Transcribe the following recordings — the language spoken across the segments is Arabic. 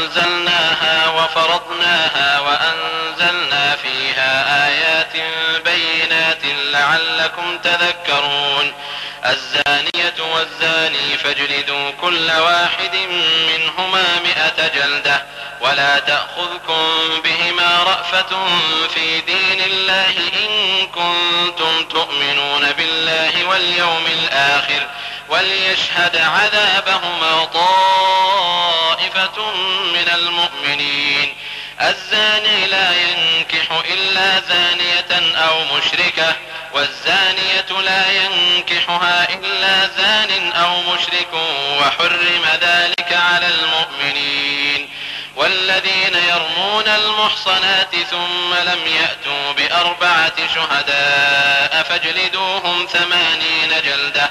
أنزلناها وفرضناها وأنزلنا فيها آيات بينات لعلكم تذكرون. الزانية والزاني فاجلدوا كل واحد منهما مئة جلدة ولا تأخذكم بهما رأفة في دين الله إن كنتم تؤمنون بالله واليوم الآخر وليشهد عذابهما من المؤمنين. الزاني لا ينكح إلا زانية أو مشركة والزانية لا ينكحها إلا زان أو مشرك وحرم ذلك على المؤمنين. والذين يرمون المحصنات ثم لم يأتوا بأربعة شهداء فاجلدوهم ثمانين جلدة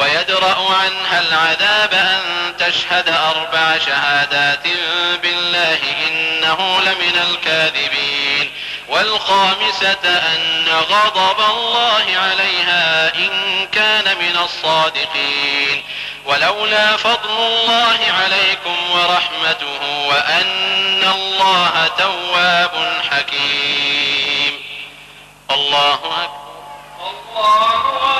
ويدرأ عنها العذاب أن تشهد أربع شهادات بالله إنه لمن الكاذبين والخامسة أن غضب الله عليها إن كان من الصادقين. ولولا فضل الله عليكم ورحمته وأن الله تواب حكيم. الله أكبر. الله أكبر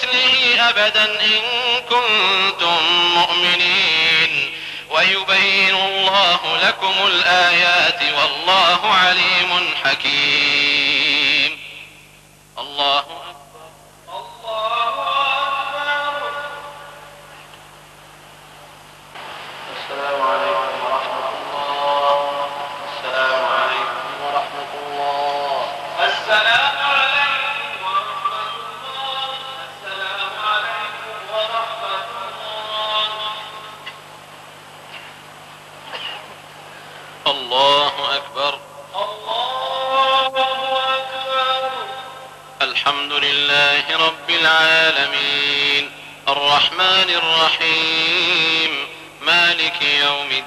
أبدا إن كنتم مؤمنين. ويبين الله لكم الآيات والله عليم حكيم. الله أكبر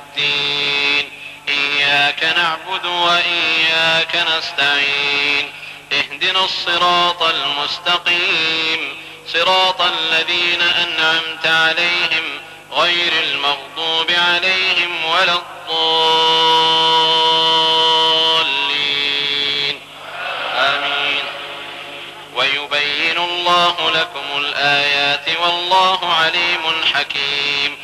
الدين. إياك نعبد وإياك نستعين. اهدنا الصراط المستقيم. صراط الذين أنعمت عليهم غير المغضوب عليهم ولا الضالين. آمين. ويبين الله لكم الآيات والله عليم حكيم.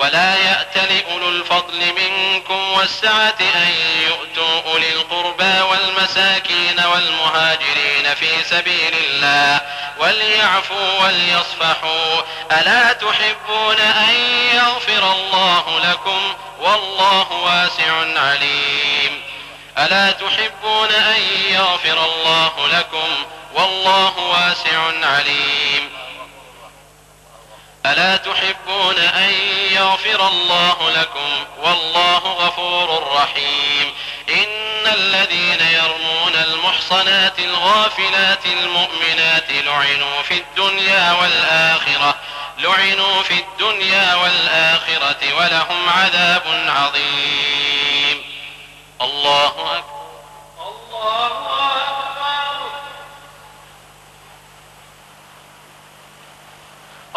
ولا يأت لأولو الفضل منكم والسعة أن يؤتوا أولي القربى والمساكين والمهاجرين في سبيل الله وليعفوا وليصفحوا. ألا تحبون أن يغفر الله لكم؟ والله واسع عليم. ألا تحبون أن يغفر الله لكم؟ والله واسع عليم. ألا تحبون أن يغفر الله لكم؟ والله غفور رحيم. إن الذين يرمون المحصنات الغافلات المؤمنات لعنوا في الدنيا والآخرة لعنوا في الدنيا والآخرة ولهم عذاب عظيم. الله أكبر الله أكبر